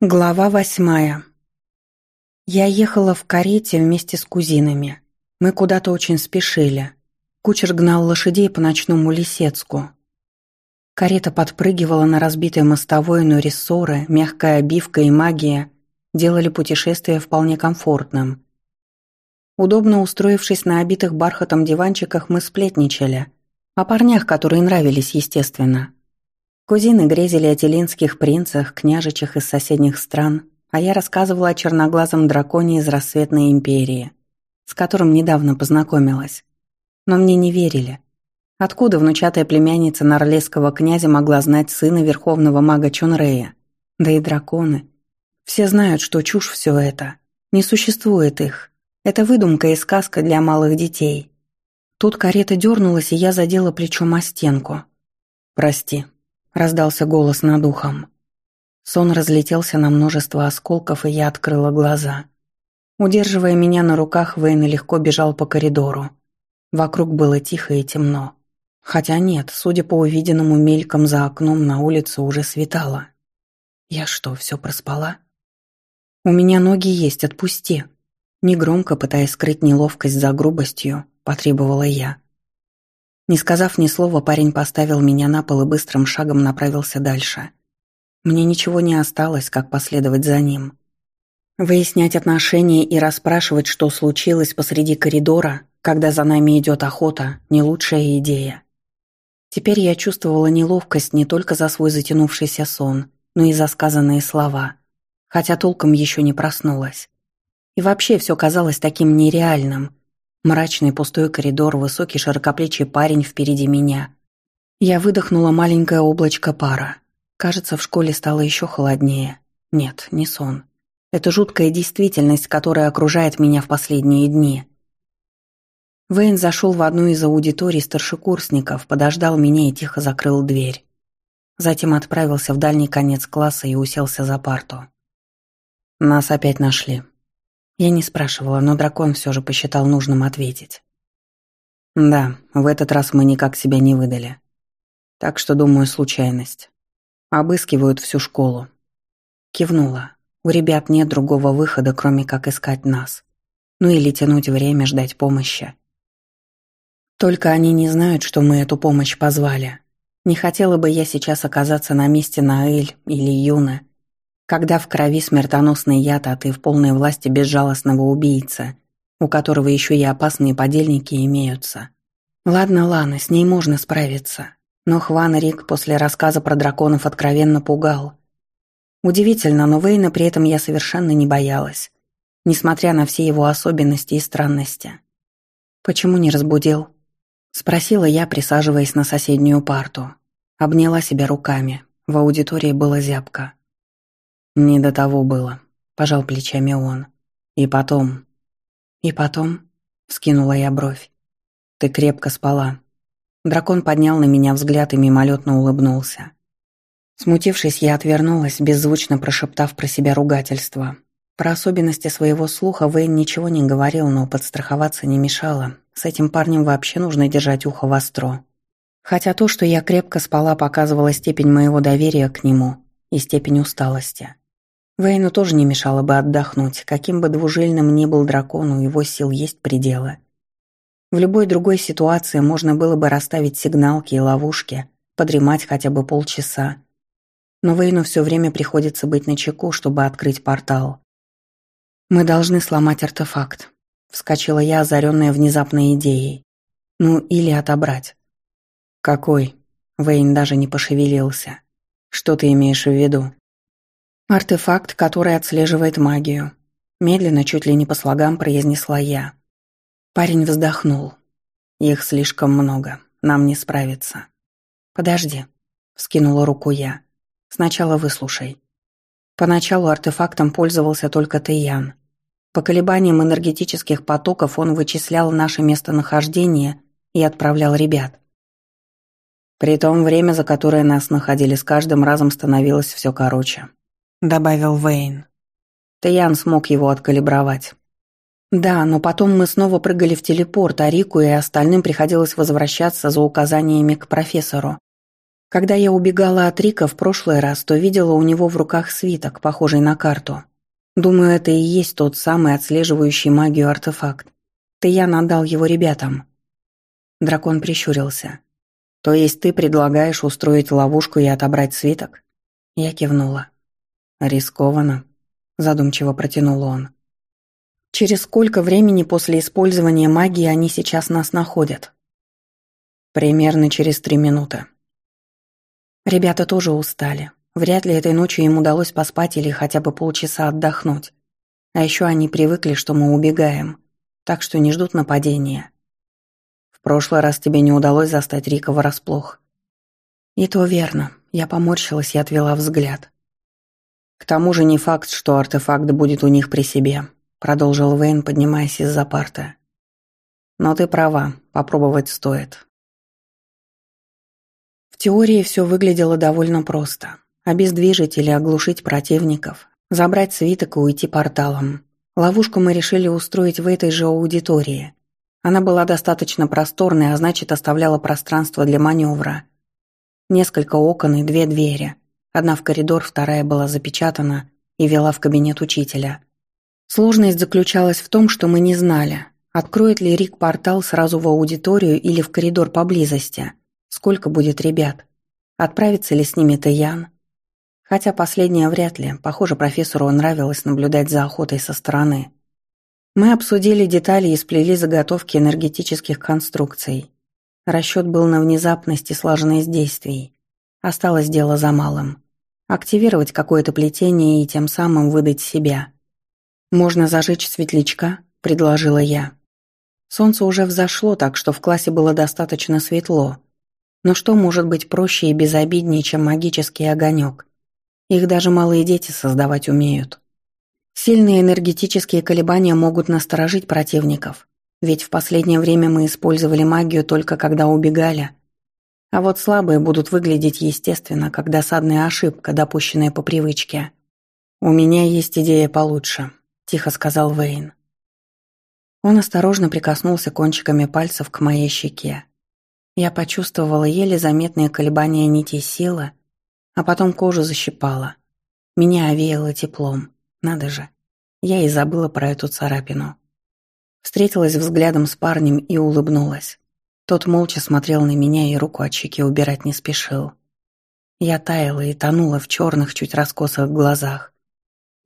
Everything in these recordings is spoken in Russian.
Глава восьмая. Я ехала в карете вместе с кузинами. Мы куда-то очень спешили. Кучер гнал лошадей по ночному Лисецку. Карета подпрыгивала на разбитой мостовой, но рессоры, мягкая обивка и магия делали путешествие вполне комфортным. Удобно устроившись на обитых бархатом диванчиках, мы сплетничали. О парнях, которые нравились, естественно. Кузины грезили о телинских принцах, княжичах из соседних стран, а я рассказывала о черноглазом драконе из Рассветной империи, с которым недавно познакомилась. Но мне не верили. Откуда внучатая племянница Нарлесского князя могла знать сына верховного мага Чонрея? Да и драконы. Все знают, что чушь все это. Не существует их. Это выдумка и сказка для малых детей. Тут карета дернулась, и я задела плечом о стенку. «Прости», раздался голос над ухом. Сон разлетелся на множество осколков, и я открыла глаза. Удерживая меня на руках, Вейн легко бежал по коридору. Вокруг было тихо и темно. Хотя нет, судя по увиденному мельком за окном, на улице уже светало. Я что, все проспала? У меня ноги есть, отпусти. Негромко, пытаясь скрыть неловкость за грубостью, потребовала я. Не сказав ни слова, парень поставил меня на пол и быстрым шагом направился дальше. Мне ничего не осталось, как последовать за ним. Выяснять отношения и расспрашивать, что случилось посреди коридора, когда за нами идет охота, не лучшая идея. Теперь я чувствовала неловкость не только за свой затянувшийся сон, но и за сказанные слова, хотя толком еще не проснулась. И вообще все казалось таким нереальным, Мрачный пустой коридор, высокий широкоплечий парень впереди меня. Я выдохнула маленькое облачко пара. Кажется, в школе стало еще холоднее. Нет, не сон. Это жуткая действительность, которая окружает меня в последние дни. Вейн зашел в одну из аудиторий старшекурсников, подождал меня и тихо закрыл дверь. Затем отправился в дальний конец класса и уселся за парту. Нас опять нашли. Я не спрашивала, но дракон все же посчитал нужным ответить. Да, в этот раз мы никак себя не выдали. Так что, думаю, случайность. Обыскивают всю школу. Кивнула. У ребят нет другого выхода, кроме как искать нас. Ну или тянуть время, ждать помощи. Только они не знают, что мы эту помощь позвали. Не хотела бы я сейчас оказаться на месте Наэль или Юна когда в крови смертоносный яд, а ты в полной власти безжалостного убийцы, у которого еще и опасные подельники имеются. Ладно, Лана, с ней можно справиться. Но Хван Рик после рассказа про драконов откровенно пугал. Удивительно, но Вейна при этом я совершенно не боялась, несмотря на все его особенности и странности. «Почему не разбудил?» — спросила я, присаживаясь на соседнюю парту. Обняла себя руками. В аудитории было зябко. «Не до того было», — пожал плечами он. «И потом...» «И потом...» — скинула я бровь. «Ты крепко спала». Дракон поднял на меня взгляд и мимолетно улыбнулся. Смутившись, я отвернулась, беззвучно прошептав про себя ругательство. Про особенности своего слуха Вейн ничего не говорил, но подстраховаться не мешало. С этим парнем вообще нужно держать ухо востро. Хотя то, что я крепко спала, показывало степень моего доверия к нему и степень усталости. Вейну тоже не мешало бы отдохнуть, каким бы двужильным ни был дракон, у его сил есть пределы. В любой другой ситуации можно было бы расставить сигналки и ловушки, подремать хотя бы полчаса. Но Вейну все время приходится быть начеку, чтобы открыть портал. «Мы должны сломать артефакт», — вскочила я, озаренная внезапной идеей. «Ну, или отобрать». «Какой?» — Вейн даже не пошевелился. «Что ты имеешь в виду?» Артефакт, который отслеживает магию. Медленно, чуть ли не по слогам, произнесла я. Парень вздохнул. Их слишком много, нам не справиться. Подожди, вскинула руку я. Сначала выслушай. Поначалу артефактом пользовался только Тейян. По колебаниям энергетических потоков он вычислял наше местонахождение и отправлял ребят. Притом время, за которое нас находили, с каждым разом становилось все короче добавил Вейн. Таян смог его откалибровать. Да, но потом мы снова прыгали в телепорт, а Рику и остальным приходилось возвращаться за указаниями к профессору. Когда я убегала от Рика в прошлый раз, то видела у него в руках свиток, похожий на карту. Думаю, это и есть тот самый отслеживающий магию артефакт. Таян отдал его ребятам. Дракон прищурился. То есть ты предлагаешь устроить ловушку и отобрать свиток? Я кивнула. Рискованно, задумчиво протянул он. Через сколько времени после использования магии они сейчас нас находят? Примерно через три минуты. Ребята тоже устали. Вряд ли этой ночью им удалось поспать или хотя бы полчаса отдохнуть. А еще они привыкли, что мы убегаем, так что не ждут нападения. В прошлый раз тебе не удалось застать Рика врасплох. И то верно. Я поморщилась и отвела взгляд. К тому же не факт, что артефакт будет у них при себе, продолжил Вейн, поднимаясь из-за парты. Но ты права, попробовать стоит. В теории все выглядело довольно просто. Обездвижить или оглушить противников, забрать свиток и уйти порталом. Ловушку мы решили устроить в этой же аудитории. Она была достаточно просторной, а значит оставляла пространство для маневра. Несколько окон и две двери. Одна в коридор, вторая была запечатана и вела в кабинет учителя. Сложность заключалась в том, что мы не знали, откроет ли Рик портал сразу в аудиторию или в коридор поблизости – Сколько будет ребят? Отправится ли с ними Таян? Хотя последнее вряд ли. Похоже, профессору нравилось наблюдать за охотой со стороны. Мы обсудили детали и сплели заготовки энергетических конструкций. Расчет был на внезапность и слаженность действий. Осталось дело за малым. Активировать какое-то плетение и тем самым выдать себя. «Можно зажечь светлячка?» – предложила я. Солнце уже взошло, так что в классе было достаточно светло, но что может быть проще и безобиднее, чем магический огонек? Их даже малые дети создавать умеют. Сильные энергетические колебания могут насторожить противников, ведь в последнее время мы использовали магию только когда убегали. А вот слабые будут выглядеть естественно, как досадная ошибка, допущенная по привычке. «У меня есть идея получше», – тихо сказал Вейн. Он осторожно прикоснулся кончиками пальцев к моей щеке. Я почувствовала еле заметные колебания нити силы, а потом кожу защипала. Меня овеяло теплом. Надо же. Я и забыла про эту царапину. Встретилась взглядом с парнем и улыбнулась. Тот молча смотрел на меня и руку от щеки убирать не спешил. Я таяла и тонула в черных, чуть раскосых глазах.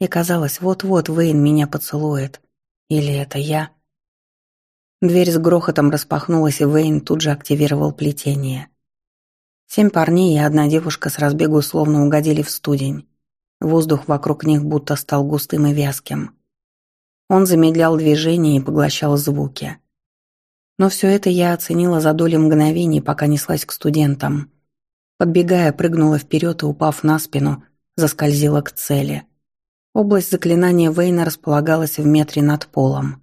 И казалось, вот-вот Вейн меня поцелует. Или это я? Дверь с грохотом распахнулась, и Вейн тут же активировал плетение. Семь парней и одна девушка с разбегу словно угодили в студень. Воздух вокруг них будто стал густым и вязким. Он замедлял движение и поглощал звуки. Но все это я оценила за доли мгновений, пока неслась к студентам. Подбегая, прыгнула вперед и, упав на спину, заскользила к цели. Область заклинания Вейна располагалась в метре над полом.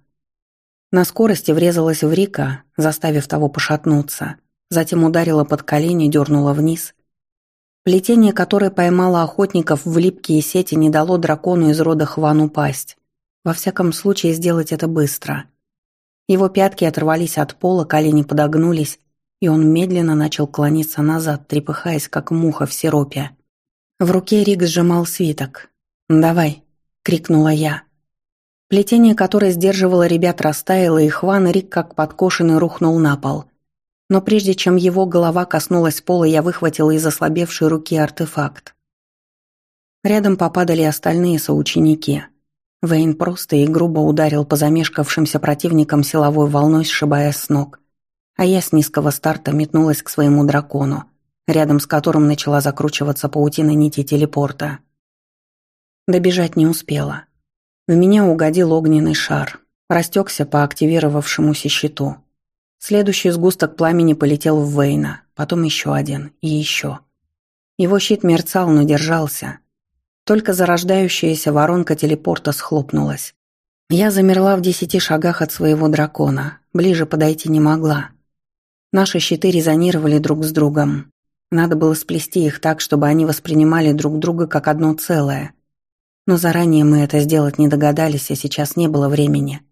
На скорости врезалась в Рика, заставив того пошатнуться. Затем ударила под колени, дернула вниз. Плетение, которое поймало охотников в липкие сети, не дало дракону из рода Хван упасть. Во всяком случае, сделать это быстро. Его пятки оторвались от пола, колени подогнулись, и он медленно начал клониться назад, трепыхаясь, как муха в сиропе. В руке Рик сжимал свиток. «Давай», — крикнула я. Плетение, которое сдерживало ребят, растаяло, и Хван Рик, как подкошенный, рухнул на пол. Но прежде чем его голова коснулась пола, я выхватила из ослабевшей руки артефакт. Рядом попадали остальные соученики. Вейн просто и грубо ударил по замешкавшимся противникам силовой волной, сшибая с ног. А я с низкого старта метнулась к своему дракону, рядом с которым начала закручиваться паутина нити телепорта. Добежать не успела. В меня угодил огненный шар, растекся по активировавшемуся щиту. Следующий сгусток пламени полетел в Вейна, потом еще один и еще. Его щит мерцал, но держался. Только зарождающаяся воронка телепорта схлопнулась. Я замерла в десяти шагах от своего дракона, ближе подойти не могла. Наши щиты резонировали друг с другом. Надо было сплести их так, чтобы они воспринимали друг друга как одно целое, но заранее мы это сделать не догадались, а сейчас не было времени.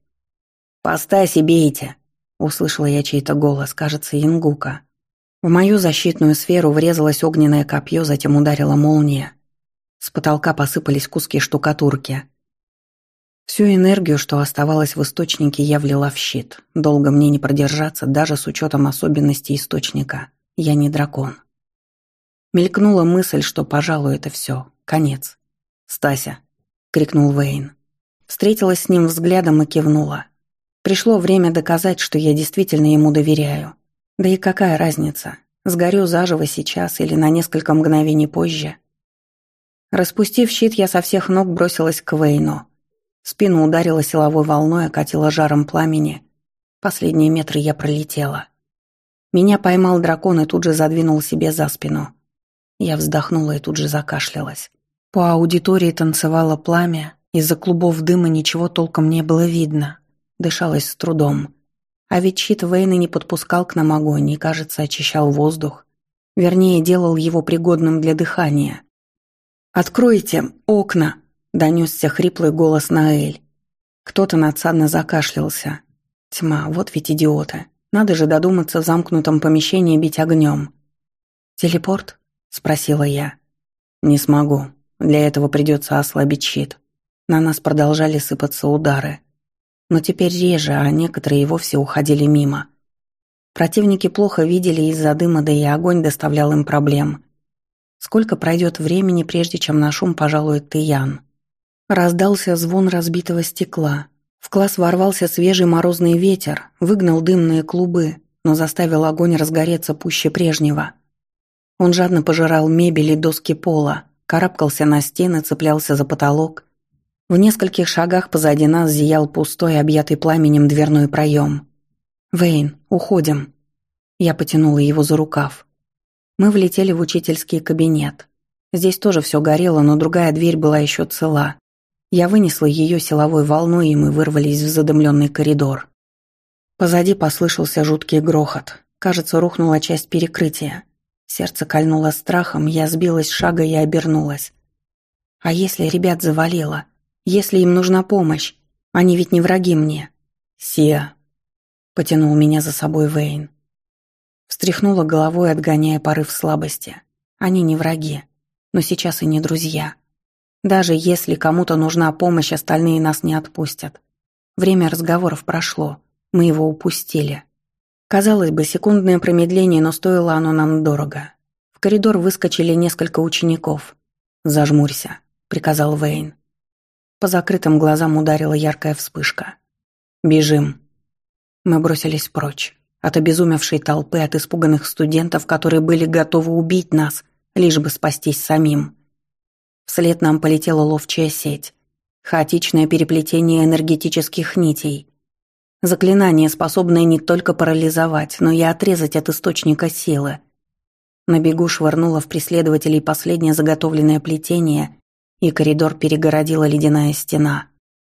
«Постась и бейте!» — услышала я чей-то голос, кажется, Ингука. В мою защитную сферу врезалось огненное копье, затем ударила молния. С потолка посыпались куски штукатурки. Всю энергию, что оставалась в источнике, я влила в щит. Долго мне не продержаться, даже с учетом особенностей источника. Я не дракон. Мелькнула мысль, что, пожалуй, это все. Конец. «Стася!» — крикнул Вейн. Встретилась с ним взглядом и кивнула. Пришло время доказать, что я действительно ему доверяю. Да и какая разница, сгорю заживо сейчас или на несколько мгновений позже. Распустив щит, я со всех ног бросилась к Вейну. Спину ударила силовой волной, окатила жаром пламени. Последние метры я пролетела. Меня поймал дракон и тут же задвинул себе за спину. Я вздохнула и тут же закашлялась. По аудитории танцевало пламя, из-за клубов дыма ничего толком не было видно. Дышалось с трудом. А ведь щит Вейна не подпускал к нам огонь и, кажется, очищал воздух. Вернее, делал его пригодным для дыхания. «Откройте окна!» – донесся хриплый голос Наэль. Кто-то надсадно закашлялся. Тьма, вот ведь идиоты. Надо же додуматься в замкнутом помещении бить огнем. «Телепорт?» – спросила я. «Не смогу. Для этого придется ослабить щит». На нас продолжали сыпаться удары но теперь реже, а некоторые и вовсе уходили мимо. Противники плохо видели из-за дыма, да и огонь доставлял им проблем. Сколько пройдет времени, прежде чем на шум пожалует Тиян? Раздался звон разбитого стекла. В класс ворвался свежий морозный ветер, выгнал дымные клубы, но заставил огонь разгореться пуще прежнего. Он жадно пожирал мебель и доски пола, карабкался на стены, цеплялся за потолок, в нескольких шагах позади нас зиял пустой, объятый пламенем дверной проем. «Вейн, уходим». Я потянула его за рукав. Мы влетели в учительский кабинет. Здесь тоже все горело, но другая дверь была еще цела. Я вынесла ее силовой волной, и мы вырвались в задымленный коридор. Позади послышался жуткий грохот. Кажется, рухнула часть перекрытия. Сердце кольнуло страхом, я сбилась шага и обернулась. А если ребят завалило? Если им нужна помощь, они ведь не враги мне. Сия. Потянул меня за собой Вейн. Встряхнула головой, отгоняя порыв слабости. Они не враги, но сейчас и не друзья. Даже если кому-то нужна помощь, остальные нас не отпустят. Время разговоров прошло, мы его упустили. Казалось бы, секундное промедление, но стоило оно нам дорого. В коридор выскочили несколько учеников. «Зажмурься», — приказал Вейн. По закрытым глазам ударила яркая вспышка. «Бежим!» Мы бросились прочь. От обезумевшей толпы, от испуганных студентов, которые были готовы убить нас, лишь бы спастись самим. Вслед нам полетела ловчая сеть. Хаотичное переплетение энергетических нитей. Заклинание, способное не только парализовать, но и отрезать от источника силы. На бегу швырнула в преследователей последнее заготовленное плетение и коридор перегородила ледяная стена.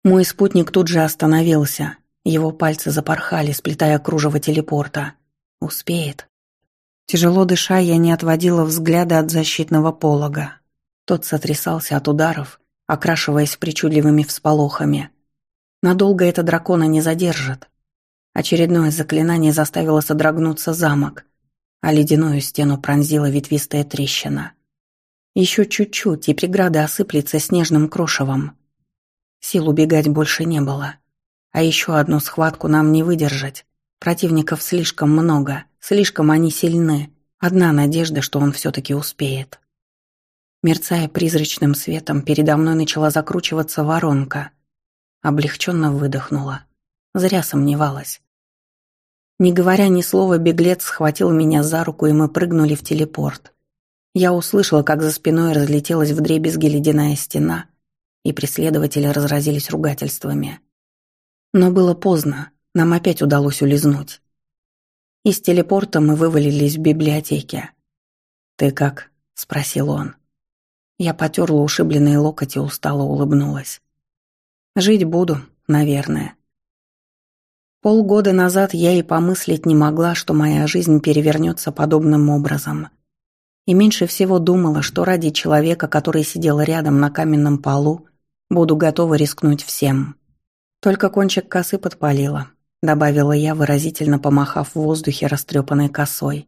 Мой спутник тут же остановился. Его пальцы запорхали, сплетая кружево телепорта. Успеет. Тяжело дыша, я не отводила взгляда от защитного полога. Тот сотрясался от ударов, окрашиваясь причудливыми всполохами. Надолго это дракона не задержит. Очередное заклинание заставило содрогнуться замок, а ледяную стену пронзила ветвистая трещина. Еще чуть-чуть, и преграда осыплется снежным крошевом. Сил убегать больше не было. А еще одну схватку нам не выдержать. Противников слишком много, слишком они сильны. Одна надежда, что он все-таки успеет. Мерцая призрачным светом, передо мной начала закручиваться воронка. Облегченно выдохнула. Зря сомневалась. Не говоря ни слова, беглец схватил меня за руку, и мы прыгнули в телепорт. Я услышала, как за спиной разлетелась вдребезги ледяная стена, и преследователи разразились ругательствами. Но было поздно, нам опять удалось улизнуть. Из телепорта мы вывалились в библиотеке. «Ты как?» – спросил он. Я потерла ушибленные локоть и устало улыбнулась. «Жить буду, наверное». Полгода назад я и помыслить не могла, что моя жизнь перевернется подобным образом – и меньше всего думала, что ради человека, который сидел рядом на каменном полу, буду готова рискнуть всем. Только кончик косы подпалила, добавила я, выразительно помахав в воздухе растрепанной косой.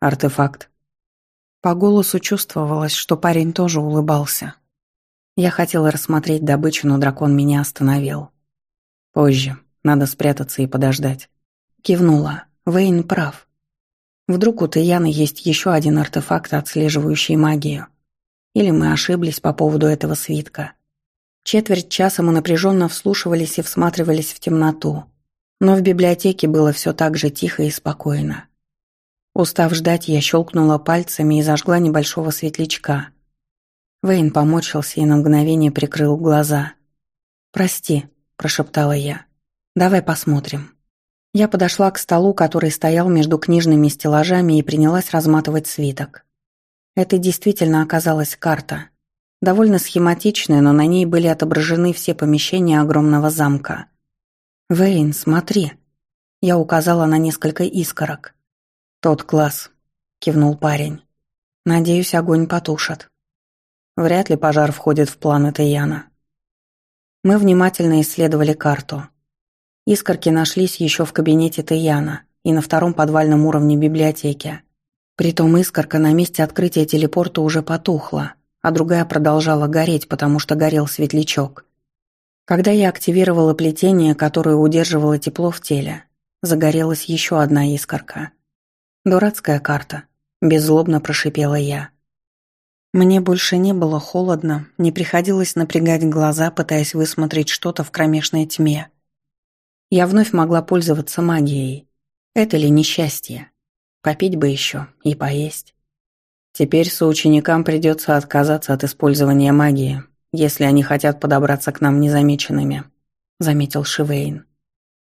Артефакт. По голосу чувствовалось, что парень тоже улыбался. Я хотела рассмотреть добычу, но дракон меня остановил. Позже. Надо спрятаться и подождать. Кивнула. Вейн прав. Вдруг у Таяны есть еще один артефакт, отслеживающий магию. Или мы ошиблись по поводу этого свитка. Четверть часа мы напряженно вслушивались и всматривались в темноту. Но в библиотеке было все так же тихо и спокойно. Устав ждать, я щелкнула пальцами и зажгла небольшого светлячка. Вейн поморщился и на мгновение прикрыл глаза. «Прости», – прошептала я. «Давай посмотрим». Я подошла к столу, который стоял между книжными стеллажами и принялась разматывать свиток. Это действительно оказалась карта. Довольно схематичная, но на ней были отображены все помещения огромного замка. «Вейн, смотри!» Я указала на несколько искорок. «Тот класс», — кивнул парень. «Надеюсь, огонь потушат». Вряд ли пожар входит в планы Таяна. Мы внимательно исследовали карту. Искорки нашлись еще в кабинете Таяна и на втором подвальном уровне библиотеки. Притом искорка на месте открытия телепорта уже потухла, а другая продолжала гореть, потому что горел светлячок. Когда я активировала плетение, которое удерживало тепло в теле, загорелась еще одна искорка. «Дурацкая карта», – беззлобно прошипела я. Мне больше не было холодно, не приходилось напрягать глаза, пытаясь высмотреть что-то в кромешной тьме. Я вновь могла пользоваться магией. Это ли несчастье? Попить бы еще и поесть. Теперь соученикам придется отказаться от использования магии, если они хотят подобраться к нам незамеченными», — заметил Шивейн.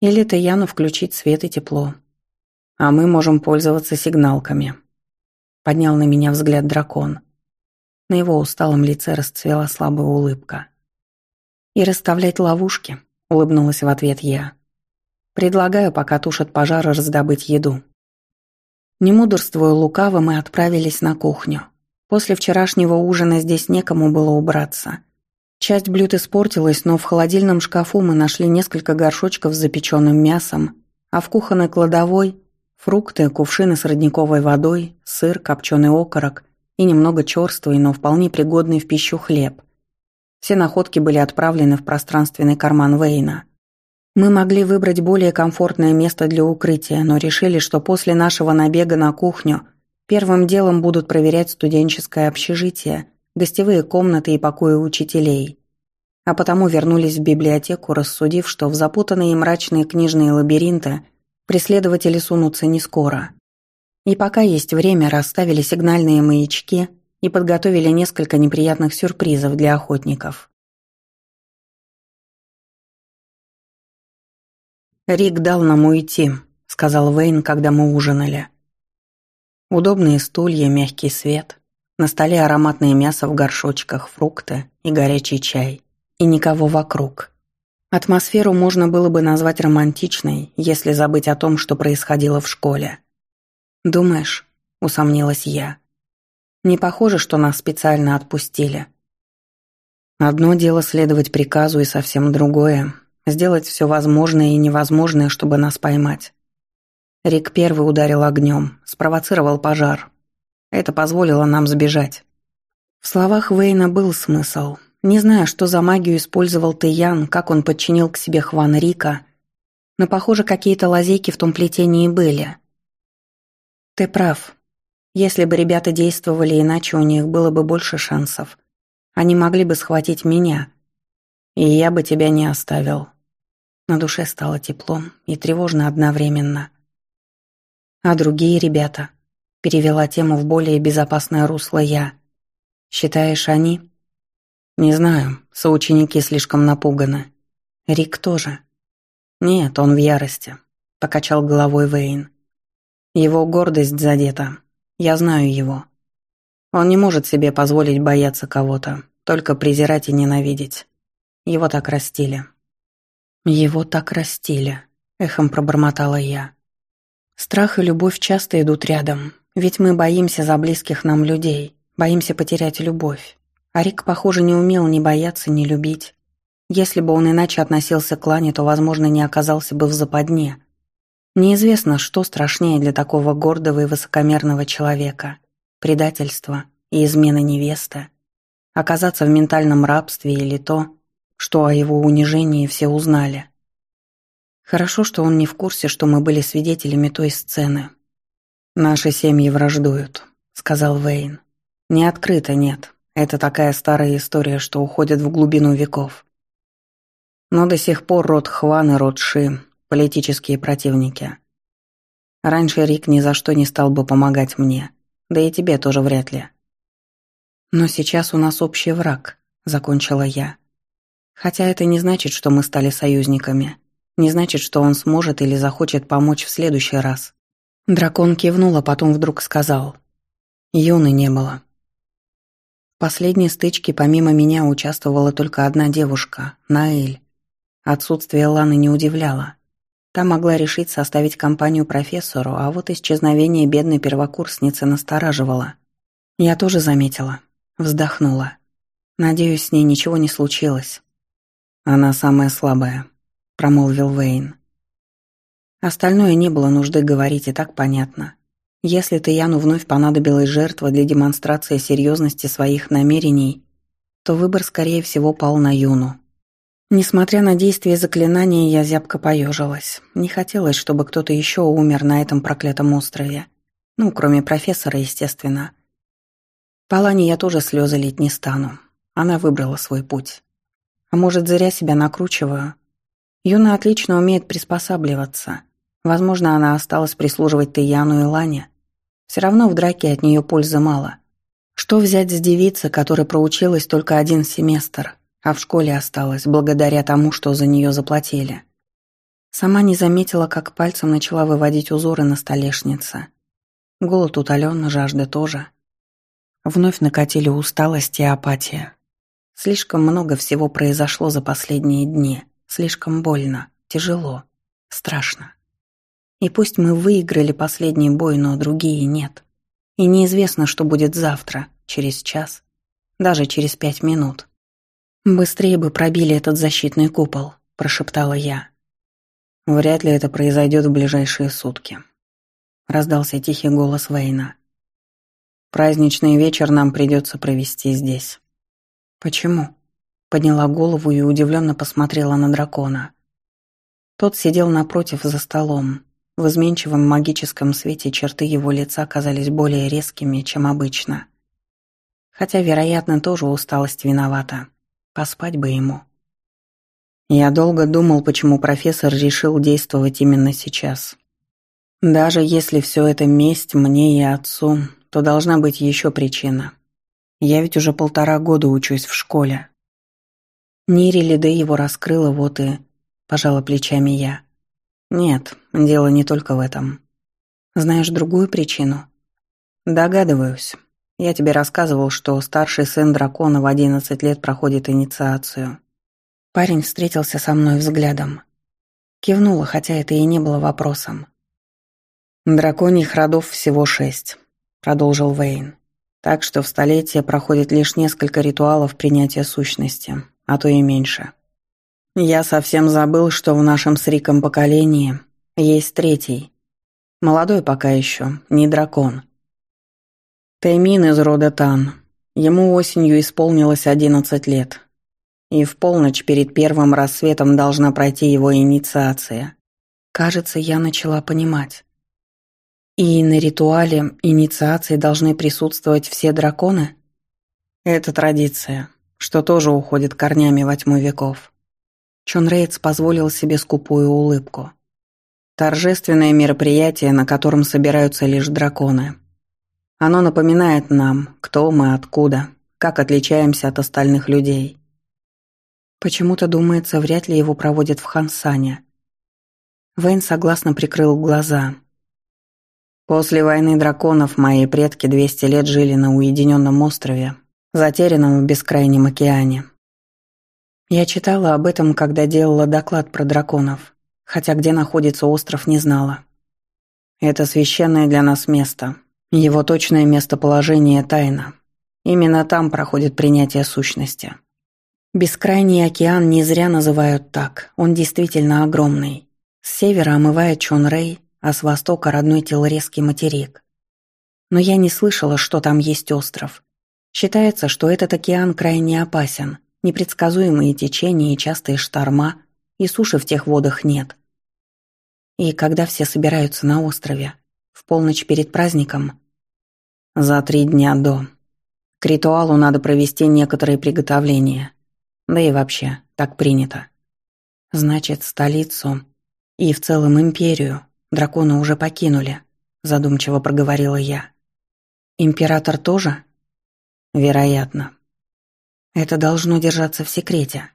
«Или Таяну включить свет и тепло». «А мы можем пользоваться сигналками», — поднял на меня взгляд дракон. На его усталом лице расцвела слабая улыбка. «И расставлять ловушки», — улыбнулась в ответ я. Предлагаю, пока тушат пожар, раздобыть еду. Не мудрствуя лукаво, мы отправились на кухню. После вчерашнего ужина здесь некому было убраться. Часть блюд испортилась, но в холодильном шкафу мы нашли несколько горшочков с запеченным мясом, а в кухонной кладовой – фрукты, кувшины с родниковой водой, сыр, копченый окорок и немного черствый, но вполне пригодный в пищу хлеб. Все находки были отправлены в пространственный карман Вейна – мы могли выбрать более комфортное место для укрытия, но решили, что после нашего набега на кухню первым делом будут проверять студенческое общежитие, гостевые комнаты и покои учителей. А потому вернулись в библиотеку, рассудив, что в запутанные и мрачные книжные лабиринты преследователи сунутся не скоро. И пока есть время, расставили сигнальные маячки и подготовили несколько неприятных сюрпризов для охотников. «Рик дал нам уйти», — сказал Вейн, когда мы ужинали. Удобные стулья, мягкий свет, на столе ароматное мясо в горшочках, фрукты и горячий чай. И никого вокруг. Атмосферу можно было бы назвать романтичной, если забыть о том, что происходило в школе. «Думаешь?» — усомнилась я. «Не похоже, что нас специально отпустили». Одно дело следовать приказу и совсем другое Сделать все возможное и невозможное, чтобы нас поймать. Рик первый ударил огнем, спровоцировал пожар. Это позволило нам сбежать. В словах Вейна был смысл. Не знаю, что за магию использовал Тиян, как он подчинил к себе Хван Рика, но, похоже, какие-то лазейки в том плетении были. Ты прав. Если бы ребята действовали иначе, у них было бы больше шансов. Они могли бы схватить меня. И я бы тебя не оставил. На душе стало тепло и тревожно одновременно. А другие ребята? Перевела тему в более безопасное русло я. Считаешь, они? Не знаю, соученики слишком напуганы. Рик тоже. Нет, он в ярости. Покачал головой Вейн. Его гордость задета. Я знаю его. Он не может себе позволить бояться кого-то, только презирать и ненавидеть. Его так растили. «Его так растили», — эхом пробормотала я. «Страх и любовь часто идут рядом, ведь мы боимся за близких нам людей, боимся потерять любовь. А Рик, похоже, не умел ни бояться, ни любить. Если бы он иначе относился к Лане, то, возможно, не оказался бы в западне. Неизвестно, что страшнее для такого гордого и высокомерного человека – предательство и измена невесты, оказаться в ментальном рабстве или то, что о его унижении все узнали. Хорошо, что он не в курсе, что мы были свидетелями той сцены. «Наши семьи враждуют», — сказал Вейн. «Не открыто, нет. Это такая старая история, что уходит в глубину веков. Но до сих пор род Хван и род Ши – политические противники. Раньше Рик ни за что не стал бы помогать мне, да и тебе тоже вряд ли. Но сейчас у нас общий враг, закончила я. Хотя это не значит, что мы стали союзниками. Не значит, что он сможет или захочет помочь в следующий раз. Дракон кивнул, а потом вдруг сказал. Юны не было. В последней стычке помимо меня участвовала только одна девушка, Наэль. Отсутствие Ланы не удивляло. Та могла решить составить компанию профессору, а вот исчезновение бедной первокурсницы настораживало. Я тоже заметила. Вздохнула. Надеюсь, с ней ничего не случилось. Она самая слабая, промолвил Вейн. Остальное не было нужды говорить, и так понятно. Если Таяну вновь понадобилась жертва для демонстрации серьезности своих намерений, то выбор, скорее всего, пал на Юну. Несмотря на действие заклинания, я зябко поежилась. Не хотелось, чтобы кто-то еще умер на этом проклятом острове. Ну, кроме профессора, естественно. По Лане я тоже слезы лить не стану. Она выбрала свой путь. А может, зря себя накручиваю. Юна отлично умеет приспосабливаться. Возможно, она осталась прислуживать Таяну и Лане. Все равно в драке от нее пользы мало. Что взять с девицы, которая проучилась только один семестр, а в школе осталась благодаря тому, что за нее заплатили? Сама не заметила, как пальцем начала выводить узоры на столешнице. Голод утолен, жажда тоже. Вновь накатили усталость и апатия. Слишком много всего произошло за последние дни. Слишком больно, тяжело, страшно. И пусть мы выиграли последний бой, но другие нет. И неизвестно, что будет завтра, через час, даже через пять минут. «Быстрее бы пробили этот защитный купол», – прошептала я. «Вряд ли это произойдет в ближайшие сутки», – раздался тихий голос Вейна. «Праздничный вечер нам придется провести здесь». «Почему?» – подняла голову и удивленно посмотрела на дракона. Тот сидел напротив за столом, в изменчивом магическом свете черты его лица казались более резкими, чем обычно. Хотя, вероятно, тоже усталость виновата. Поспать бы ему. Я долго думал, почему профессор решил действовать именно сейчас. Даже если все это месть мне и отцу, то должна быть еще причина. Я ведь уже полтора года учусь в школе. Нири его раскрыла, вот и... Пожала плечами я. «Нет, дело не только в этом. Знаешь другую причину?» «Догадываюсь. Я тебе рассказывал, что старший сын дракона в одиннадцать лет проходит инициацию». Парень встретился со мной взглядом. Кивнула, хотя это и не было вопросом. «Драконьих родов всего шесть», — продолжил Вейн. «Так что в столетие проходит лишь несколько ритуалов принятия сущности, а то и меньше». Я совсем забыл, что в нашем с Риком поколении есть третий. Молодой пока еще, не дракон. Таймин из рода Тан. Ему осенью исполнилось одиннадцать лет. И в полночь перед первым рассветом должна пройти его инициация. Кажется, я начала понимать. И на ритуале инициации должны присутствовать все драконы? Это традиция, что тоже уходит корнями во тьму веков. Чон Рейтс позволил себе скупую улыбку. Торжественное мероприятие, на котором собираются лишь драконы. Оно напоминает нам, кто мы, откуда, как отличаемся от остальных людей. Почему-то думается, вряд ли его проводят в Хансане. Вейн согласно прикрыл глаза. После войны драконов мои предки 200 лет жили на уединенном острове, затерянном в бескрайнем океане. Я читала об этом, когда делала доклад про драконов, хотя где находится остров, не знала. Это священное для нас место. Его точное местоположение – тайна. Именно там проходит принятие сущности. Бескрайний океан не зря называют так, он действительно огромный. С севера омывает Чон-Рэй, а с востока родной Телрезский материк. Но я не слышала, что там есть остров. Считается, что этот океан крайне опасен, непредсказуемые течения и частые шторма, и суши в тех водах нет. И когда все собираются на острове, в полночь перед праздником, за три дня до. К ритуалу надо провести некоторые приготовления. Да и вообще, так принято. Значит, столицу и в целом империю драконы уже покинули, задумчиво проговорила я. Император тоже? Вероятно. Это должно держаться в секрете.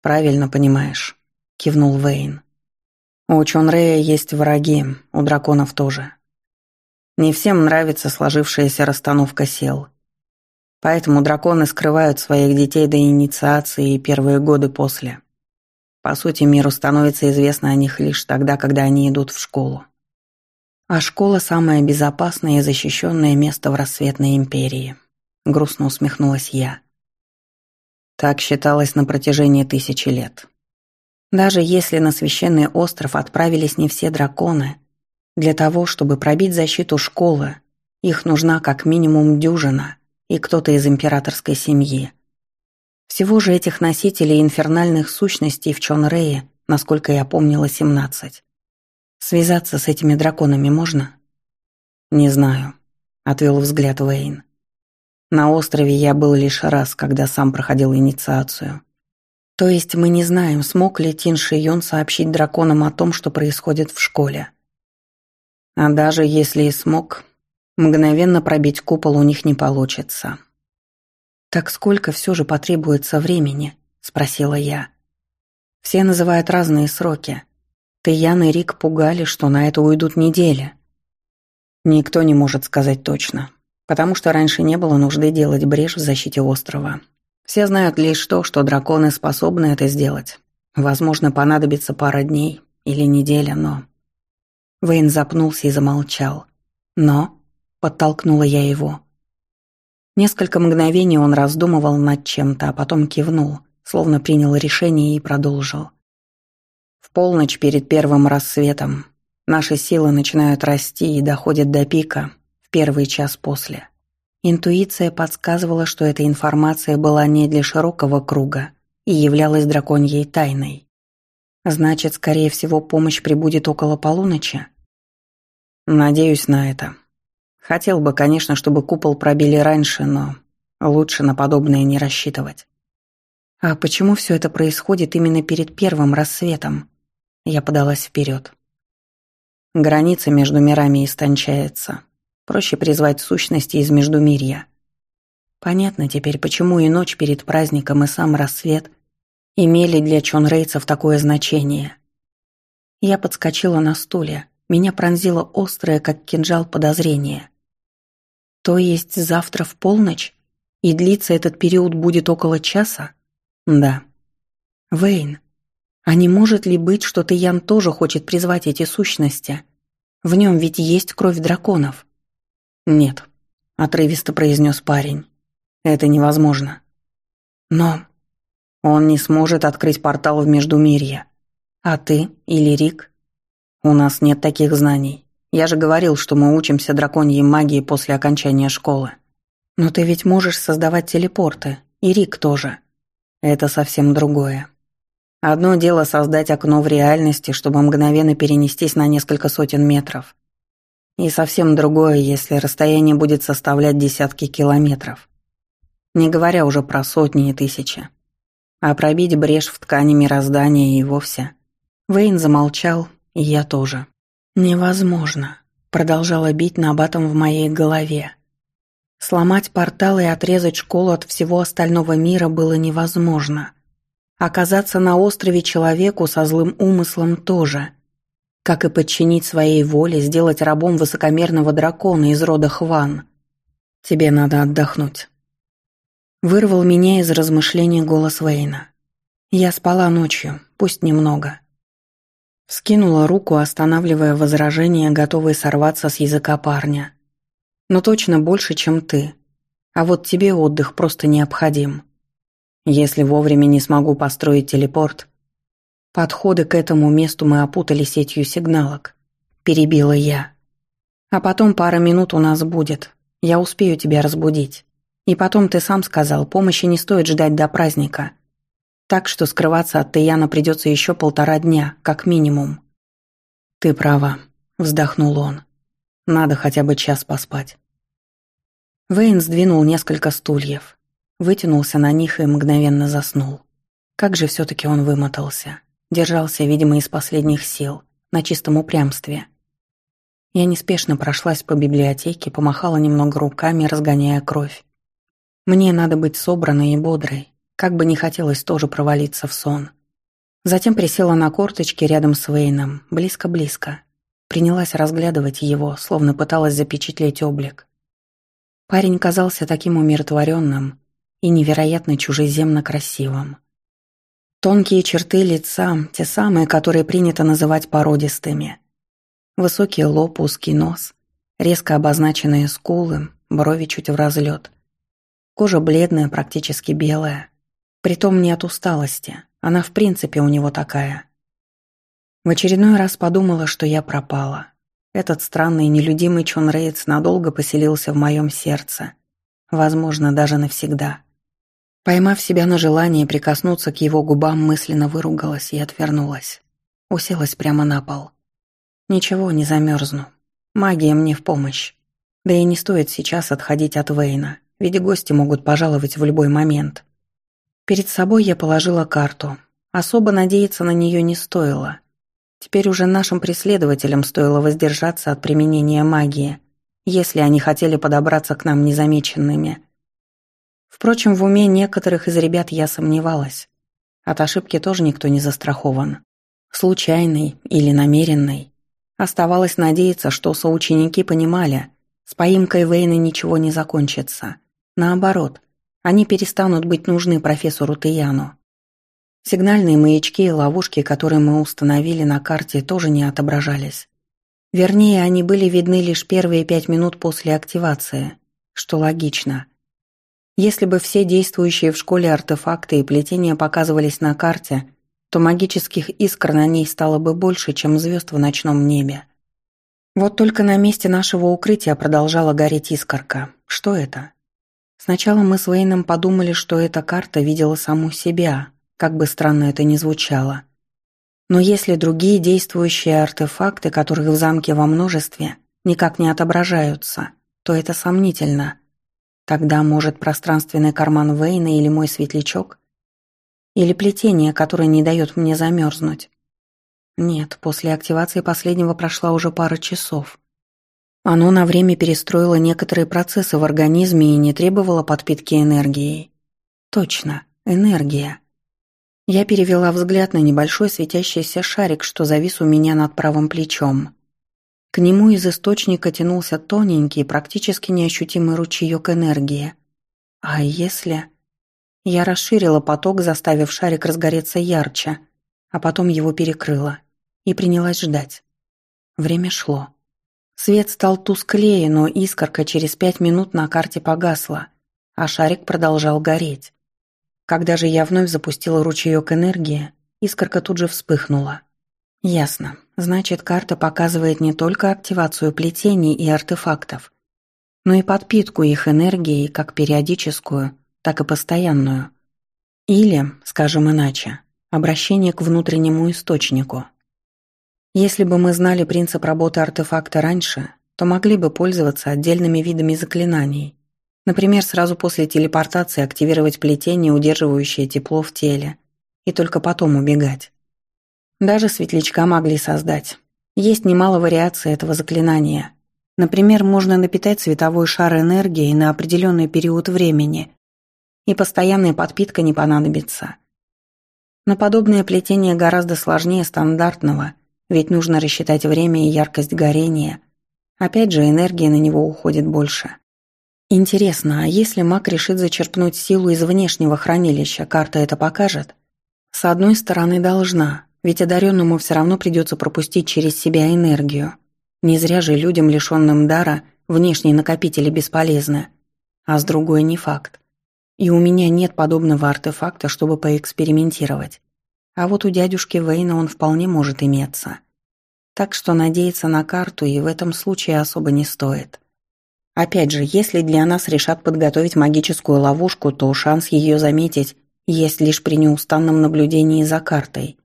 Правильно понимаешь, кивнул Вейн. У Чонрея есть враги, у драконов тоже. Не всем нравится сложившаяся расстановка сил. Поэтому драконы скрывают своих детей до инициации и первые годы после. По сути, миру становится известно о них лишь тогда, когда они идут в школу. А школа – самое безопасное и защищенное место в рассветной империи. Грустно усмехнулась я. Так считалось на протяжении тысячи лет. Даже если на священный остров отправились не все драконы, для того, чтобы пробить защиту школы, их нужна как минимум дюжина и кто-то из императорской семьи. Всего же этих носителей инфернальных сущностей в Чонрее, насколько я помнила, семнадцать. Связаться с этими драконами можно? Не знаю, отвел взгляд Вейн. На острове я был лишь раз, когда сам проходил инициацию. То есть мы не знаем, смог ли Тин Шион сообщить драконам о том, что происходит в школе. А даже если и смог, мгновенно пробить купол у них не получится. «Так сколько все же потребуется времени?» – спросила я. «Все называют разные сроки. Таян и Рик пугали, что на это уйдут недели». Никто не может сказать точно, потому что раньше не было нужды делать брешь в защите острова. Все знают лишь то, что драконы способны это сделать. Возможно, понадобится пара дней или неделя, но... Вейн запнулся и замолчал. «Но...» — подтолкнула я его. Несколько мгновений он раздумывал над чем-то, а потом кивнул, словно принял решение и продолжил. В полночь перед первым рассветом наши силы начинают расти и доходят до пика в первый час после. Интуиция подсказывала, что эта информация была не для широкого круга и являлась драконьей тайной. Значит, скорее всего, помощь прибудет около полуночи? Надеюсь на это. Хотел бы, конечно, чтобы купол пробили раньше, но лучше на подобное не рассчитывать. А почему все это происходит именно перед первым рассветом? Я подалась вперед. Граница между мирами истончается. Проще призвать сущности из Междумирья. Понятно теперь, почему и ночь перед праздником, и сам рассвет имели для чонрейцев такое значение. Я подскочила на стуле. Меня пронзило острое, как кинжал, подозрение. То есть завтра в полночь? И длится этот период будет около часа? Да. Вейн, а не может ли быть, что Тиян тоже хочет призвать эти сущности? В нем ведь есть кровь драконов. Нет, отрывисто произнес парень. Это невозможно. Но он не сможет открыть портал в Междумирье. А ты или Рик? У нас нет таких знаний. Я же говорил, что мы учимся драконьей магии после окончания школы. Но ты ведь можешь создавать телепорты, и Рик тоже. Это совсем другое. Одно дело создать окно в реальности, чтобы мгновенно перенестись на несколько сотен метров. И совсем другое, если расстояние будет составлять десятки километров. Не говоря уже про сотни и тысячи. А пробить брешь в ткани мироздания и вовсе. Вейн замолчал, и я тоже. «Невозможно», — продолжала бить набатом в моей голове. Сломать портал и отрезать школу от всего остального мира было невозможно. Оказаться на острове человеку со злым умыслом тоже. Как и подчинить своей воле, сделать рабом высокомерного дракона из рода Хван. «Тебе надо отдохнуть». Вырвал меня из размышлений голос Вейна. Я спала ночью, пусть немного. Вскинула руку, останавливая возражение, готовое сорваться с языка парня. «Но точно больше, чем ты. А вот тебе отдых просто необходим. Если вовремя не смогу построить телепорт, Подходы к этому месту мы опутали сетью сигналок. Перебила я. А потом пара минут у нас будет. Я успею тебя разбудить. И потом ты сам сказал, помощи не стоит ждать до праздника. Так что скрываться от Таяна придется еще полтора дня, как минимум. Ты права, вздохнул он. Надо хотя бы час поспать. Вейн сдвинул несколько стульев, вытянулся на них и мгновенно заснул. Как же все-таки он вымотался. Держался, видимо, из последних сил, на чистом упрямстве. Я неспешно прошлась по библиотеке, помахала немного руками, разгоняя кровь. Мне надо быть собранной и бодрой, как бы не хотелось тоже провалиться в сон. Затем присела на корточки рядом с Вейном, близко-близко. Принялась разглядывать его, словно пыталась запечатлеть облик. Парень казался таким умиротворенным и невероятно чужеземно красивым. Тонкие черты лица, те самые, которые принято называть породистыми. Высокий лоб, узкий нос, резко обозначенные скулы, брови чуть в разлет. Кожа бледная, практически белая. Притом не от усталости, она в принципе у него такая. В очередной раз подумала, что я пропала. Этот странный нелюдимый Чон Рейц надолго поселился в моем сердце. Возможно, даже навсегда. Поймав себя на желание прикоснуться к его губам, мысленно выругалась и отвернулась. Уселась прямо на пол. Ничего, не замерзну. Магия мне в помощь. Да и не стоит сейчас отходить от Вейна, ведь гости могут пожаловать в любой момент. Перед собой я положила карту. Особо надеяться на нее не стоило. Теперь уже нашим преследователям стоило воздержаться от применения магии, если они хотели подобраться к нам незамеченными – Впрочем, в уме некоторых из ребят я сомневалась. От ошибки тоже никто не застрахован. Случайной или намеренной. Оставалось надеяться, что соученики понимали, с поимкой Вейна ничего не закончится. Наоборот, они перестанут быть нужны профессору Тияну. Сигнальные маячки и ловушки, которые мы установили на карте, тоже не отображались. Вернее, они были видны лишь первые пять минут после активации, что логично – если бы все действующие в школе артефакты и плетения показывались на карте, то магических искр на ней стало бы больше, чем звезд в ночном небе. Вот только на месте нашего укрытия продолжала гореть искорка. Что это? Сначала мы с Вейном подумали, что эта карта видела саму себя, как бы странно это ни звучало. Но если другие действующие артефакты, которых в замке во множестве, никак не отображаются, то это сомнительно – Тогда, может, пространственный карман Вейна или мой светлячок? Или плетение, которое не дает мне замерзнуть? Нет, после активации последнего прошла уже пара часов. Оно на время перестроило некоторые процессы в организме и не требовало подпитки энергией. Точно, энергия. Я перевела взгляд на небольшой светящийся шарик, что завис у меня над правым плечом. К нему из источника тянулся тоненький, практически неощутимый ручеек энергии. А если... Я расширила поток, заставив шарик разгореться ярче, а потом его перекрыла и принялась ждать. Время шло. Свет стал тусклее, но искорка через пять минут на карте погасла, а шарик продолжал гореть. Когда же я вновь запустила ручеек энергии, искорка тут же вспыхнула. Ясно. Значит, карта показывает не только активацию плетений и артефактов, но и подпитку их энергией как периодическую, так и постоянную. Или, скажем иначе, обращение к внутреннему источнику. Если бы мы знали принцип работы артефакта раньше, то могли бы пользоваться отдельными видами заклинаний. Например, сразу после телепортации активировать плетение, удерживающее тепло в теле, и только потом убегать. Даже светлячка могли создать. Есть немало вариаций этого заклинания. Например, можно напитать световой шар энергией на определенный период времени, и постоянная подпитка не понадобится. Но подобное плетение гораздо сложнее стандартного, ведь нужно рассчитать время и яркость горения. Опять же, энергии на него уходит больше. Интересно, а если маг решит зачерпнуть силу из внешнего хранилища, карта это покажет? С одной стороны, должна, ведь одаренному все равно придется пропустить через себя энергию. Не зря же людям, лишенным дара, внешние накопители бесполезны. А с другой не факт. И у меня нет подобного артефакта, чтобы поэкспериментировать. А вот у дядюшки Вейна он вполне может иметься. Так что надеяться на карту и в этом случае особо не стоит. Опять же, если для нас решат подготовить магическую ловушку, то шанс ее заметить есть лишь при неустанном наблюдении за картой.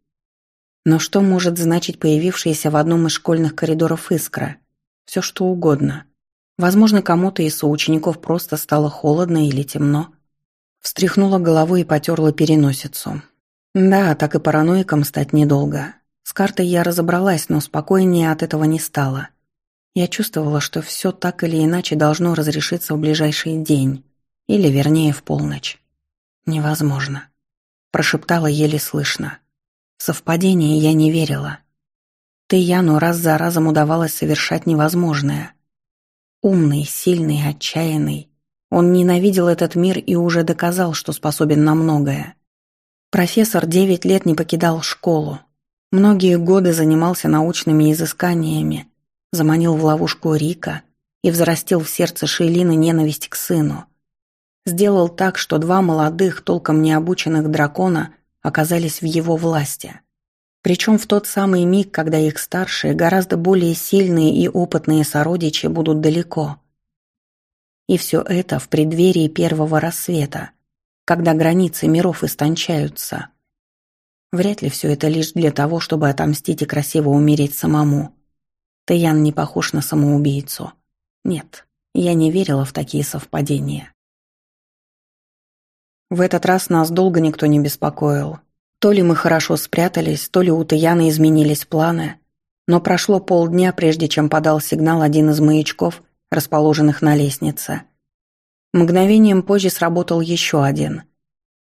Но что может значить появившаяся в одном из школьных коридоров искра? Все что угодно. Возможно, кому-то из соучеников просто стало холодно или темно. Встряхнула головой и потерла переносицу. Да, так и параноиком стать недолго. С картой я разобралась, но спокойнее от этого не стало. Я чувствовала, что все так или иначе должно разрешиться в ближайший день, или вернее в полночь. Невозможно. Прошептала еле слышно. В совпадение я не верила. Таяну раз за разом удавалось совершать невозможное. Умный, сильный, отчаянный. Он ненавидел этот мир и уже доказал, что способен на многое. Профессор девять лет не покидал школу. Многие годы занимался научными изысканиями, заманил в ловушку Рика и взрастил в сердце Шейлины ненависть к сыну. Сделал так, что два молодых, толком не обученных дракона оказались в его власти. Причем в тот самый миг, когда их старшие, гораздо более сильные и опытные сородичи будут далеко. И все это в преддверии первого рассвета, когда границы миров истончаются. Вряд ли все это лишь для того, чтобы отомстить и красиво умереть самому. Таян не похож на самоубийцу. Нет, я не верила в такие совпадения. В этот раз нас долго никто не беспокоил. То ли мы хорошо спрятались, то ли у Таяны изменились планы. Но прошло полдня, прежде чем подал сигнал один из маячков, расположенных на лестнице. Мгновением позже сработал еще один.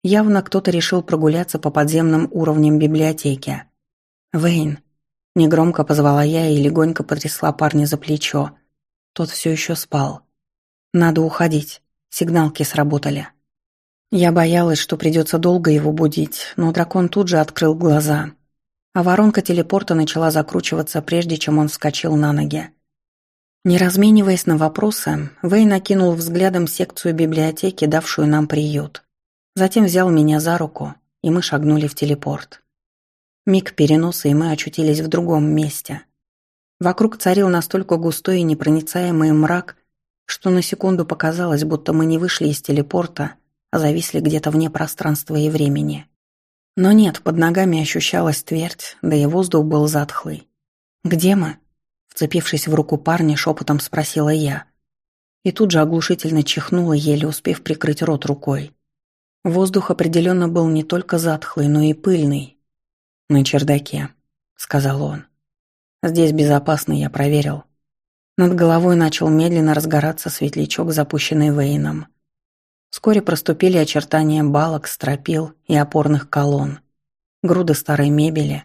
Явно кто-то решил прогуляться по подземным уровням библиотеки. «Вейн», Негромко позвала я и легонько потрясла парня за плечо. Тот все еще спал. «Надо уходить. Сигналки сработали». Я боялась, что придется долго его будить, но дракон тут же открыл глаза. А воронка телепорта начала закручиваться, прежде чем он вскочил на ноги. Не размениваясь на вопросы, Вэй накинул взглядом секцию библиотеки, давшую нам приют. Затем взял меня за руку, и мы шагнули в телепорт. Миг переноса, и мы очутились в другом месте. Вокруг царил настолько густой и непроницаемый мрак, что на секунду показалось, будто мы не вышли из телепорта, а зависли где-то вне пространства и времени. Но нет, под ногами ощущалась твердь, да и воздух был затхлый. «Где мы?» Вцепившись в руку парня, шепотом спросила я. И тут же оглушительно чихнула, еле успев прикрыть рот рукой. Воздух определенно был не только затхлый, но и пыльный, «На чердаке», — сказал он. «Здесь безопасно, я проверил». Над головой начал медленно разгораться светлячок, запущенный Вейном. Вскоре проступили очертания балок, стропил и опорных колонн. Груды старой мебели.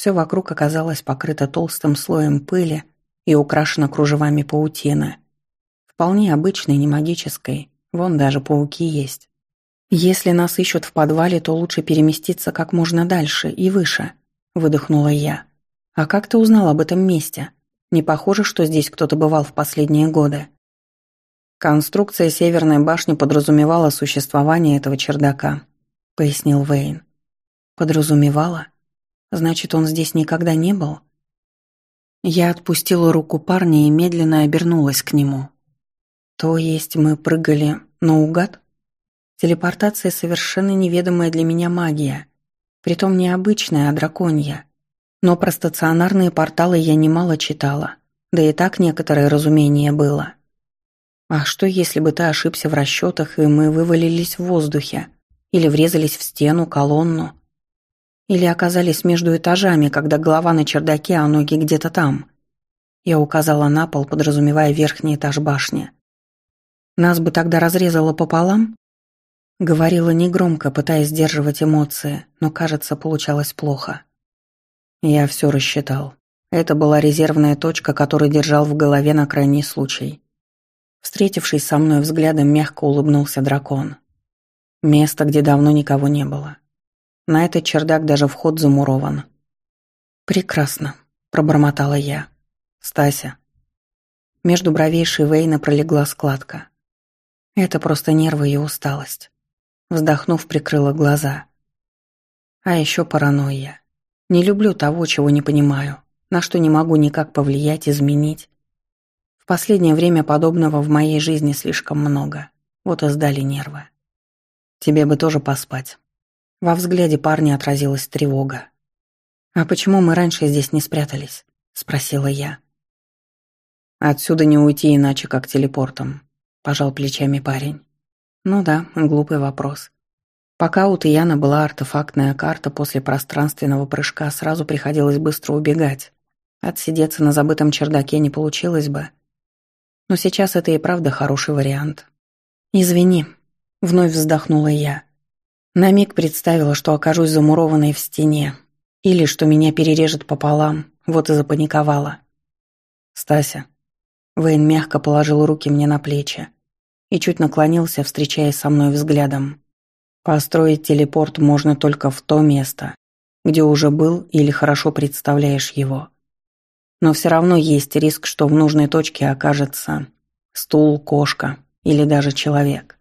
Все вокруг оказалось покрыто толстым слоем пыли и украшено кружевами паутины. Вполне обычной, не магической. Вон даже пауки есть. «Если нас ищут в подвале, то лучше переместиться как можно дальше и выше», — выдохнула я. «А как ты узнал об этом месте? Не похоже, что здесь кто-то бывал в последние годы». «Конструкция северной башни подразумевала существование этого чердака», — пояснил Вейн. «Подразумевала? Значит, он здесь никогда не был?» Я отпустила руку парня и медленно обернулась к нему. «То есть мы прыгали наугад?» Телепортация — совершенно неведомая для меня магия. Притом не обычная, а драконья. Но про стационарные порталы я немало читала. Да и так некоторое разумение было. А что, если бы ты ошибся в расчетах, и мы вывалились в воздухе? Или врезались в стену, колонну? Или оказались между этажами, когда голова на чердаке, а ноги где-то там? Я указала на пол, подразумевая верхний этаж башни. Нас бы тогда разрезало пополам? Говорила негромко, пытаясь сдерживать эмоции, но, кажется, получалось плохо. Я все рассчитал. Это была резервная точка, которую держал в голове на крайний случай. Встретившись со мной взглядом, мягко улыбнулся дракон. Место, где давно никого не было. На этот чердак даже вход замурован. «Прекрасно», — пробормотала я. «Стася». Между бровей Шивейна пролегла складка. Это просто нервы и усталость. Вздохнув, прикрыла глаза. А еще паранойя. Не люблю того, чего не понимаю, на что не могу никак повлиять, изменить. В последнее время подобного в моей жизни слишком много. Вот и сдали нервы. Тебе бы тоже поспать. Во взгляде парня отразилась тревога. «А почему мы раньше здесь не спрятались?» — спросила я. «Отсюда не уйти иначе, как телепортом», — пожал плечами парень. «Ну да, глупый вопрос. Пока у Тияна была артефактная карта, после пространственного прыжка сразу приходилось быстро убегать. Отсидеться на забытом чердаке не получилось бы. Но сейчас это и правда хороший вариант. «Извини», — вновь вздохнула я. На миг представила, что окажусь замурованной в стене, или что меня перережет пополам, вот и запаниковала. «Стася». Вейн мягко положил руки мне на плечи и чуть наклонился, встречаясь со мной взглядом. «Построить телепорт можно только в то место, где уже был или хорошо представляешь его. Но все равно есть риск, что в нужной точке окажется стул, кошка или даже человек.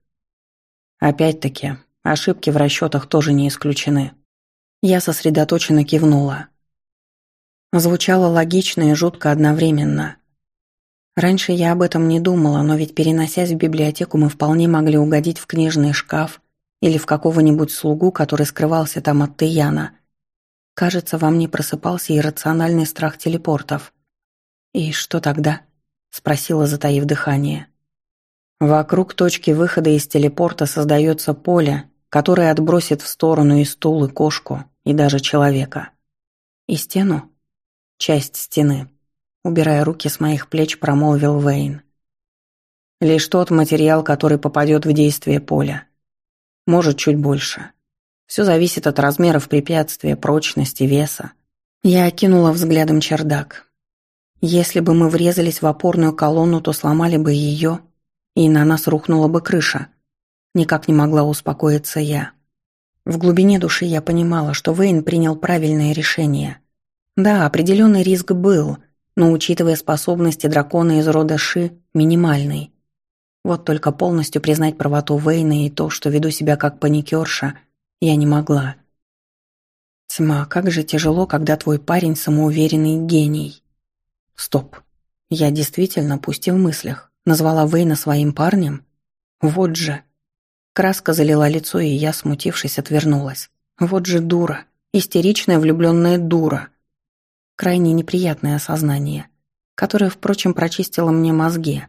Опять-таки, ошибки в расчетах тоже не исключены. Я сосредоточенно кивнула. Звучало логично и жутко одновременно. Раньше я об этом не думала, но ведь переносясь в библиотеку, мы вполне могли угодить в книжный шкаф или в какого-нибудь слугу, который скрывался там от Таяна. Кажется, во мне просыпался иррациональный страх телепортов. «И что тогда?» — спросила, затаив дыхание. Вокруг точки выхода из телепорта создается поле, которое отбросит в сторону и стул, и кошку, и даже человека. И стену? Часть стены. Убирая руки с моих плеч, промолвил Вейн. Лишь тот материал, который попадет в действие поля. Может, чуть больше. Все зависит от размеров препятствия, прочности, веса. Я окинула взглядом чердак. Если бы мы врезались в опорную колонну, то сломали бы ее и на нас рухнула бы крыша. Никак не могла успокоиться я. В глубине души я понимала, что Вейн принял правильное решение. Да, определенный риск был, но, учитывая способности дракона из рода Ши, минимальный. Вот только полностью признать правоту Вейна и то, что веду себя как паникерша, я не могла. Тьма, как же тяжело, когда твой парень самоуверенный гений. Стоп. Я действительно, пусть и в мыслях, Назвала Вейна своим парнем? Вот же. Краска залила лицо, и я, смутившись, отвернулась. Вот же дура. Истеричная влюбленная дура. Крайне неприятное осознание, которое, впрочем, прочистило мне мозги.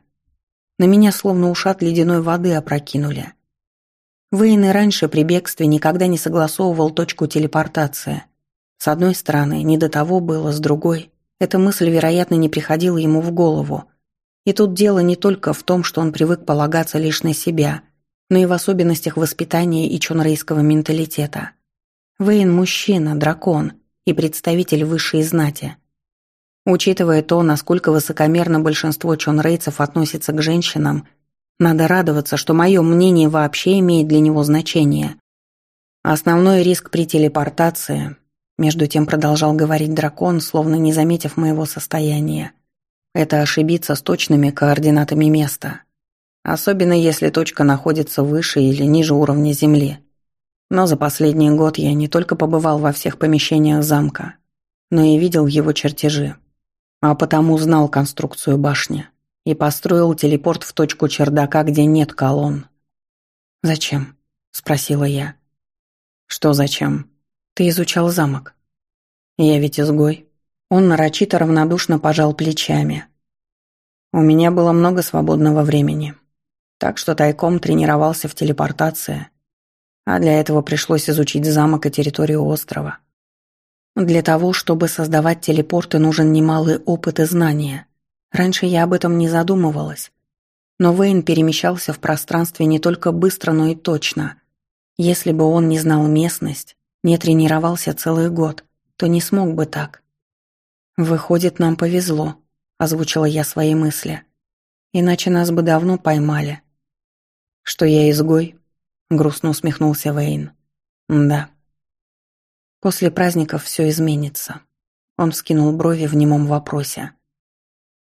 На меня словно ушат ледяной воды опрокинули. Вейн и раньше при бегстве никогда не согласовывал точку телепортации. С одной стороны, не до того было, с другой, эта мысль, вероятно, не приходила ему в голову. И тут дело не только в том, что он привык полагаться лишь на себя, но и в особенностях воспитания и чонрейского менталитета. Вейн – мужчина, дракон и представитель высшей знати. Учитывая то, насколько высокомерно большинство чонрейцев относится к женщинам, надо радоваться, что мое мнение вообще имеет для него значение. Основной риск при телепортации, между тем продолжал говорить дракон, словно не заметив моего состояния – это ошибиться с точными координатами места. Особенно если точка находится выше или ниже уровня Земли. Но за последний год я не только побывал во всех помещениях замка, но и видел его чертежи. А потому знал конструкцию башни и построил телепорт в точку чердака, где нет колонн. «Зачем?» – спросила я. «Что зачем? Ты изучал замок?» «Я ведь изгой», он нарочито равнодушно пожал плечами. У меня было много свободного времени, так что тайком тренировался в телепортации, а для этого пришлось изучить замок и территорию острова. Для того, чтобы создавать телепорты, нужен немалый опыт и знания. Раньше я об этом не задумывалась. Но Вейн перемещался в пространстве не только быстро, но и точно. Если бы он не знал местность, не тренировался целый год, то не смог бы так. «Выходит, нам повезло», — озвучила я свои мысли. «Иначе нас бы давно поймали». «Что я изгой?» — грустно усмехнулся Вейн. «Да». «После праздников все изменится». Он вскинул брови в немом вопросе.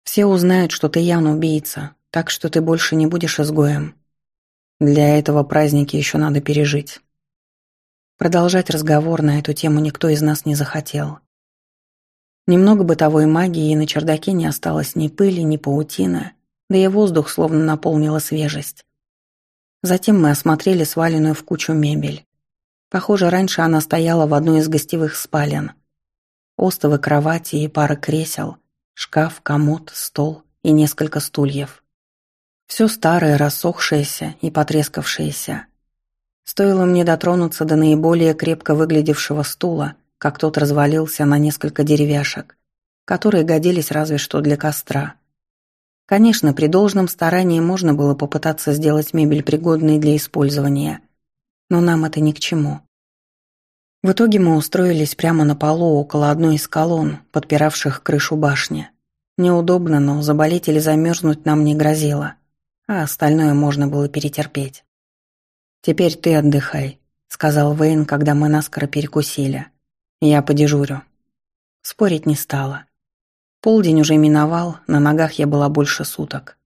«Все узнают, что ты явно убийца, так что ты больше не будешь изгоем. Для этого праздники еще надо пережить». Продолжать разговор на эту тему никто из нас не захотел. Немного бытовой магии, и на чердаке не осталось ни пыли, ни паутины, да и воздух словно наполнила свежесть. Затем мы осмотрели сваленную в кучу мебель. Похоже, раньше она стояла в одной из гостевых спален. Остовы кровати и пара кресел, шкаф, комод, стол и несколько стульев. Все старое, рассохшееся и потрескавшееся. Стоило мне дотронуться до наиболее крепко выглядевшего стула, как тот развалился на несколько деревяшек, которые годились разве что для костра. Конечно, при должном старании можно было попытаться сделать мебель пригодной для использования, но нам это ни к чему. В итоге мы устроились прямо на полу около одной из колонн, подпиравших крышу башни. Неудобно, но заболеть или замерзнуть нам не грозило, а остальное можно было перетерпеть. «Теперь ты отдыхай», — сказал Вейн, когда мы наскоро перекусили. «Я подежурю». Спорить не стала. Полдень уже миновал, на ногах я была больше суток.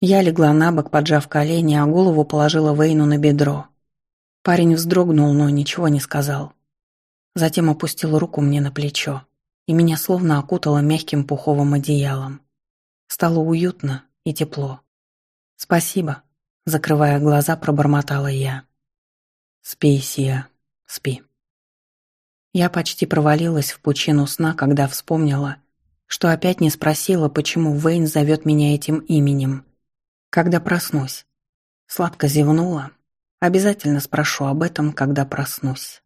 Я легла на бок, поджав колени, а голову положила Вейну на бедро. Парень вздрогнул, но ничего не сказал. Затем опустил руку мне на плечо, и меня словно окутало мягким пуховым одеялом. Стало уютно и тепло. «Спасибо», Закрывая глаза, пробормотала я. «Спи, Сия, спи». Я почти провалилась в пучину сна, когда вспомнила, что опять не спросила, почему Вейн зовет меня этим именем. Когда проснусь. Сладко зевнула. Обязательно спрошу об этом, когда проснусь.